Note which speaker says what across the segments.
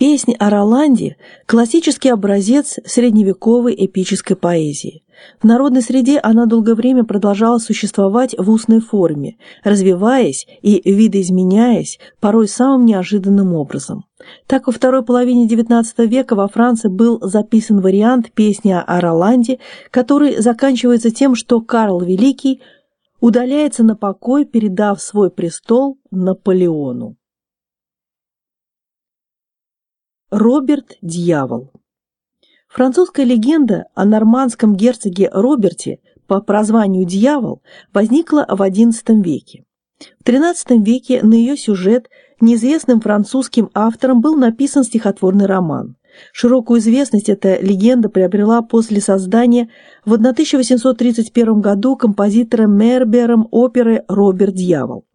Speaker 1: Песнь о Роланде – классический образец средневековой эпической поэзии. В народной среде она долгое время продолжала существовать в устной форме, развиваясь и видоизменяясь порой самым неожиданным образом. Так во второй половине XIX века во Франции был записан вариант песни о Роланде, который заканчивается тем, что Карл Великий удаляется на покой, передав свой престол Наполеону. Роберт – дьявол. Французская легенда о нормандском герцоге Роберте по прозванию «Дьявол» возникла в XI веке. В XIII веке на ее сюжет неизвестным французским автором был написан стихотворный роман. Широкую известность эта легенда приобрела после создания в 1831 году композитором Мербером оперы «Роберт Дьявол».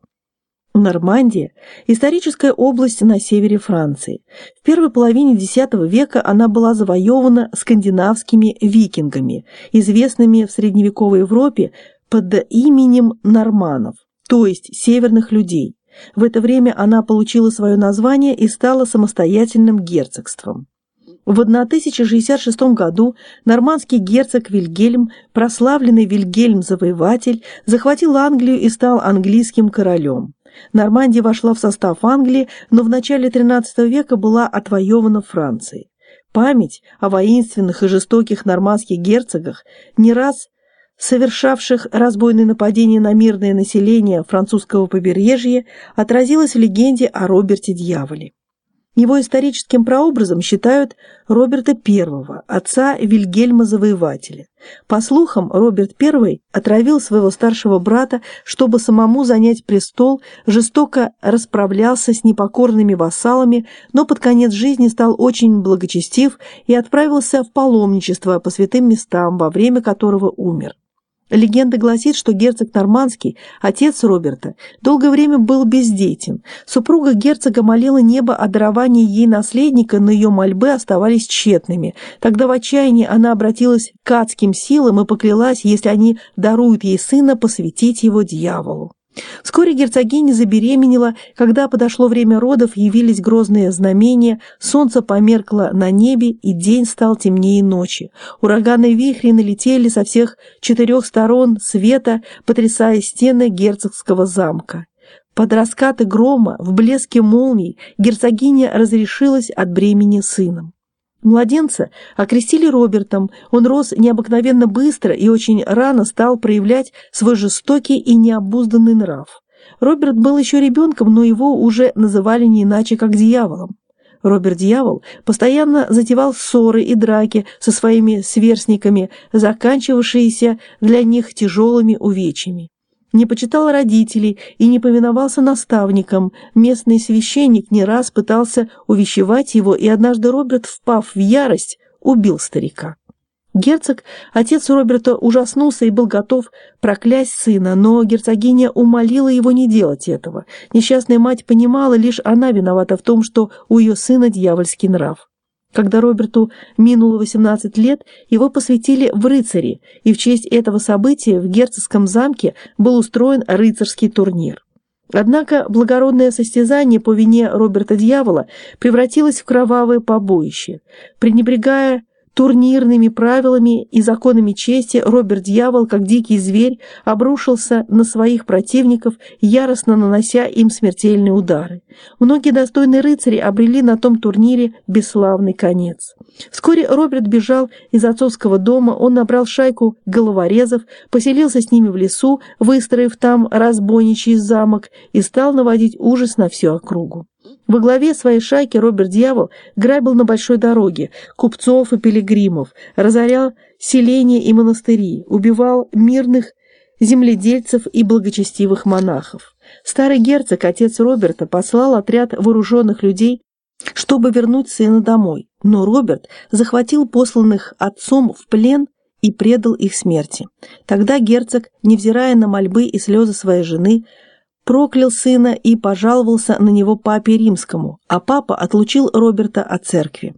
Speaker 1: Нормандия – историческая область на севере Франции. В первой половине X века она была завоевана скандинавскими викингами, известными в средневековой Европе под именем норманов, то есть северных людей. В это время она получила свое название и стала самостоятельным герцогством. В 1066 году нормандский герцог Вильгельм, прославленный Вильгельм-завоеватель, захватил Англию и стал английским королем. Нормандия вошла в состав Англии, но в начале XIII века была отвоевана Францией. Память о воинственных и жестоких нормандских герцогах, не раз совершавших разбойные нападения на мирное население французского побережья, отразилась в легенде о Роберте Дьяволе. Его историческим прообразом считают Роберта I, отца Вильгельма Завоевателя. По слухам, Роберт I отравил своего старшего брата, чтобы самому занять престол, жестоко расправлялся с непокорными вассалами, но под конец жизни стал очень благочестив и отправился в паломничество по святым местам, во время которого умер. Легенда гласит, что герцог Нормандский, отец Роберта, долгое время был бездетен. Супруга герцога молила небо о даровании ей наследника, но ее мольбы оставались тщетными. Тогда в отчаянии она обратилась к адским силам и поклялась, если они даруют ей сына, посвятить его дьяволу. Вскоре герцогиня забеременела, когда подошло время родов, явились грозные знамения, солнце померкло на небе, и день стал темнее ночи. Ураганные вихри налетели со всех четырех сторон света, потрясая стены герцогского замка. Под раскаты грома, в блеске молний, герцогиня разрешилась от бремени сыном. Младенца окрестили Робертом, он рос необыкновенно быстро и очень рано стал проявлять свой жестокий и необузданный нрав. Роберт был еще ребенком, но его уже называли не иначе, как дьяволом. Роберт Дьявол постоянно затевал ссоры и драки со своими сверстниками, заканчивавшиеся для них тяжелыми увечьями не почитал родителей и не повиновался наставникам. Местный священник не раз пытался увещевать его, и однажды Роберт, впав в ярость, убил старика. Герцог, отец Роберта, ужаснулся и был готов проклясть сына, но герцогиня умолила его не делать этого. Несчастная мать понимала, лишь она виновата в том, что у ее сына дьявольский нрав. Когда Роберту минуло 18 лет, его посвятили в рыцари, и в честь этого события в герцогском замке был устроен рыцарский турнир. Однако благородное состязание по вине Роберта Дьявола превратилось в кровавое побоище. Пренебрегая турнирными правилами и законами чести Роберт Дьявол, как дикий зверь, обрушился на своих противников, яростно нанося им смертельные удары. Многие достойные рыцари обрели на том турнире бесславный конец. Вскоре Роберт бежал из отцовского дома, он набрал шайку головорезов, поселился с ними в лесу, выстроив там разбойничий замок и стал наводить ужас на всю округу. Во главе своей шайки Роберт Дьявол грабил на большой дороге купцов и пилигримов, разорял селения и монастыри, убивал мирных земледельцев и благочестивых монахов. Старый герцог, отец Роберта, послал отряд вооруженных людей, чтобы вернуть сына домой, но Роберт захватил посланных отцом в плен и предал их смерти. Тогда герцог, невзирая на мольбы и слезы своей жены, проклял сына и пожаловался на него папе римскому, а папа отлучил Роберта от церкви.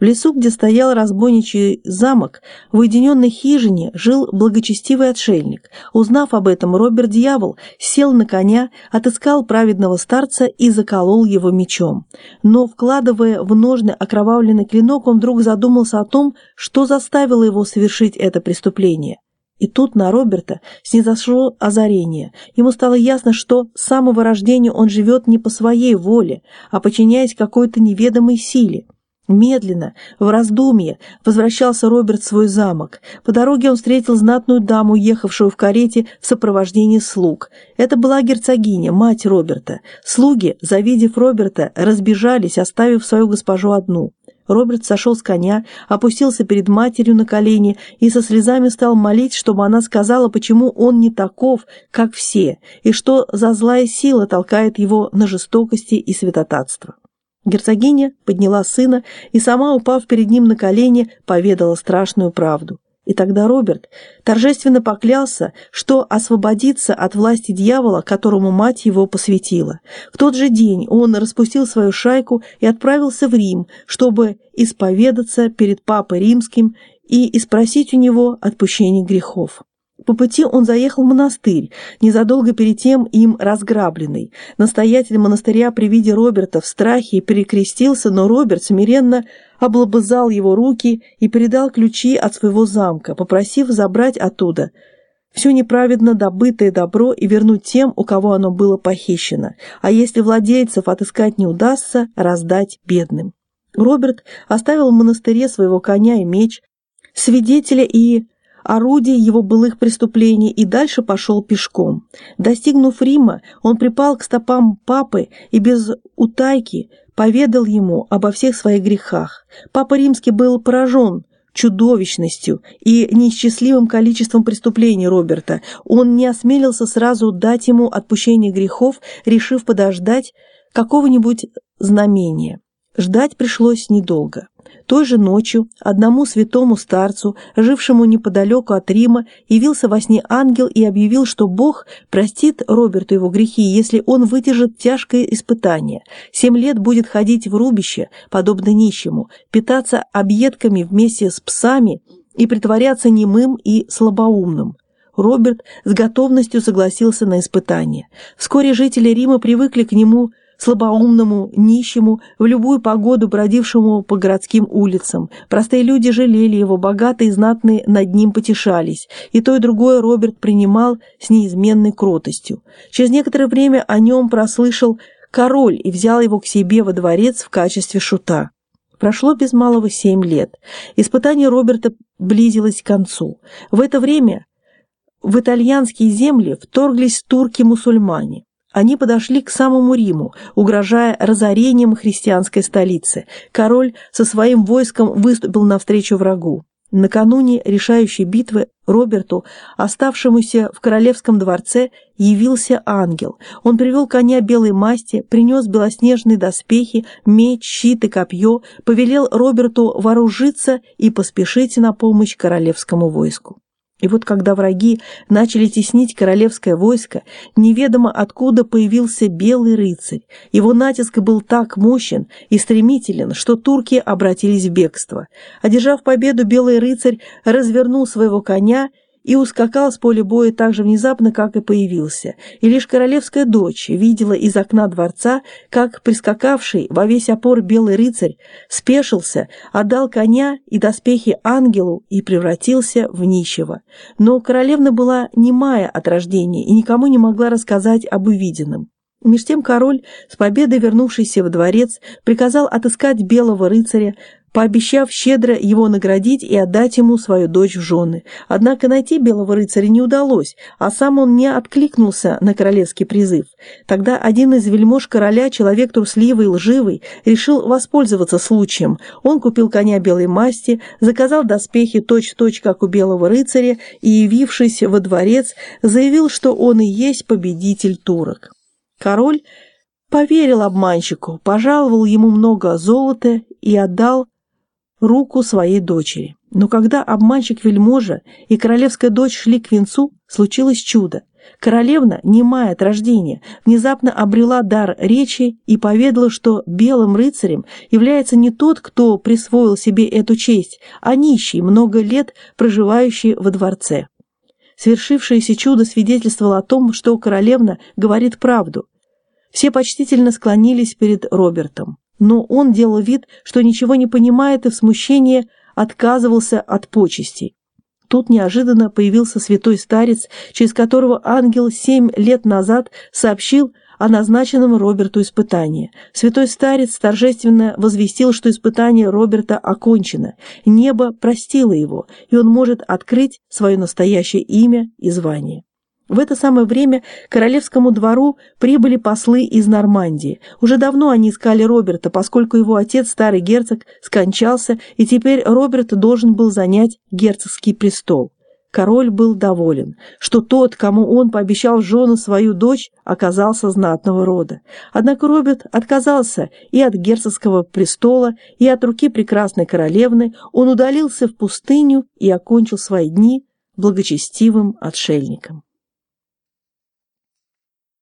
Speaker 1: В лесу, где стоял разбойничий замок, в уединенной хижине жил благочестивый отшельник. Узнав об этом, Роберт Дьявол сел на коня, отыскал праведного старца и заколол его мечом. Но, вкладывая в ножны окровавленный клинок, он вдруг задумался о том, что заставило его совершить это преступление. И тут на Роберта снизошло озарение. Ему стало ясно, что с самого рождения он живет не по своей воле, а подчиняясь какой-то неведомой силе. Медленно, в раздумье, возвращался Роберт в свой замок. По дороге он встретил знатную даму, ехавшую в карете в сопровождении слуг. Это была герцогиня, мать Роберта. Слуги, завидев Роберта, разбежались, оставив свою госпожу одну. Роберт сошел с коня, опустился перед матерью на колени и со слезами стал молить, чтобы она сказала, почему он не таков, как все, и что за злая сила толкает его на жестокости и святотатство. Герцогиня подняла сына и сама, упав перед ним на колени, поведала страшную правду. И тогда Роберт торжественно поклялся, что освободится от власти дьявола, которому мать его посвятила. В тот же день он распустил свою шайку и отправился в Рим, чтобы исповедаться перед Папой Римским и испросить у него отпущение грехов. По пути он заехал в монастырь, незадолго перед тем им разграбленный. Настоятель монастыря при виде Роберта в страхе перекрестился, но Роберт смиренно облобызал его руки и передал ключи от своего замка, попросив забрать оттуда все неправедно добытое добро и вернуть тем, у кого оно было похищено, а если владельцев отыскать не удастся, раздать бедным. Роберт оставил в монастыре своего коня и меч, свидетеля и орудие его былых преступлений и дальше пошел пешком. Достигнув Рима, он припал к стопам папы и без утайки поведал ему обо всех своих грехах. Папа Римский был поражен чудовищностью и неисчислимым количеством преступлений Роберта. Он не осмелился сразу дать ему отпущение грехов, решив подождать какого-нибудь знамения. Ждать пришлось недолго. Той же ночью одному святому старцу, жившему неподалеку от Рима, явился во сне ангел и объявил, что Бог простит Роберту его грехи, если он выдержит тяжкое испытание. Семь лет будет ходить в рубище, подобно нищему, питаться объедками вместе с псами и притворяться немым и слабоумным. Роберт с готовностью согласился на испытание. Вскоре жители Рима привыкли к нему – слабоумному, нищему, в любую погоду бродившему по городским улицам. Простые люди жалели его, богатые и знатные над ним потешались, и то и другое Роберт принимал с неизменной кротостью. Через некоторое время о нем прослышал король и взял его к себе во дворец в качестве шута. Прошло без малого семь лет. Испытание Роберта близилось к концу. В это время в итальянские земли вторглись турки-мусульмане. Они подошли к самому Риму, угрожая разорением христианской столицы. Король со своим войском выступил навстречу врагу. Накануне решающей битвы Роберту, оставшемуся в королевском дворце, явился ангел. Он привел коня белой масти, принес белоснежные доспехи, меч, щит и копье, повелел Роберту вооружиться и поспешить на помощь королевскому войску. И вот когда враги начали теснить королевское войско, неведомо откуда появился белый рыцарь. Его натиск был так мощен и стремителен, что турки обратились в бегство. Одержав победу, белый рыцарь развернул своего коня и ускакал с поля боя так же внезапно, как и появился. И лишь королевская дочь видела из окна дворца, как прискакавший во весь опор белый рыцарь спешился, отдал коня и доспехи ангелу и превратился в нищего. Но королевна была немая от рождения и никому не могла рассказать об увиденном. Меж тем король, с победой вернувшийся во дворец, приказал отыскать белого рыцаря, пообещав щедро его наградить и отдать ему свою дочь в жены. Однако найти белого рыцаря не удалось, а сам он не откликнулся на королевский призыв. Тогда один из вельмож короля, человек трусливый и лживый, решил воспользоваться случаем. Он купил коня белой масти, заказал доспехи точь-в-точь, -точь, как у белого рыцаря, и, явившись во дворец, заявил, что он и есть победитель турок. Король поверил обманщику, пожаловал ему много золота и отдал руку своей дочери. Но когда обманщик-вельможа и королевская дочь шли к венцу, случилось чудо. Королевна, немая от рождения, внезапно обрела дар речи и поведала, что белым рыцарем является не тот, кто присвоил себе эту честь, а нищий, много лет проживающий во дворце. Свершившееся чудо свидетельствовало о том, что королевна говорит правду. Все почтительно склонились перед Робертом, но он делал вид, что ничего не понимает и в смущении отказывался от почестей. Тут неожиданно появился святой старец, через которого ангел семь лет назад сообщил о назначенном Роберту испытании. Святой старец торжественно возвестил, что испытание Роберта окончено, небо простило его, и он может открыть свое настоящее имя и звание. В это самое время к королевскому двору прибыли послы из Нормандии. Уже давно они искали Роберта, поскольку его отец, старый герцог, скончался, и теперь Роберт должен был занять герцогский престол. Король был доволен, что тот, кому он пообещал жену свою дочь, оказался знатного рода. Однако Роберт отказался и от герцогского престола, и от руки прекрасной королевны, он удалился в пустыню и окончил свои дни благочестивым отшельником.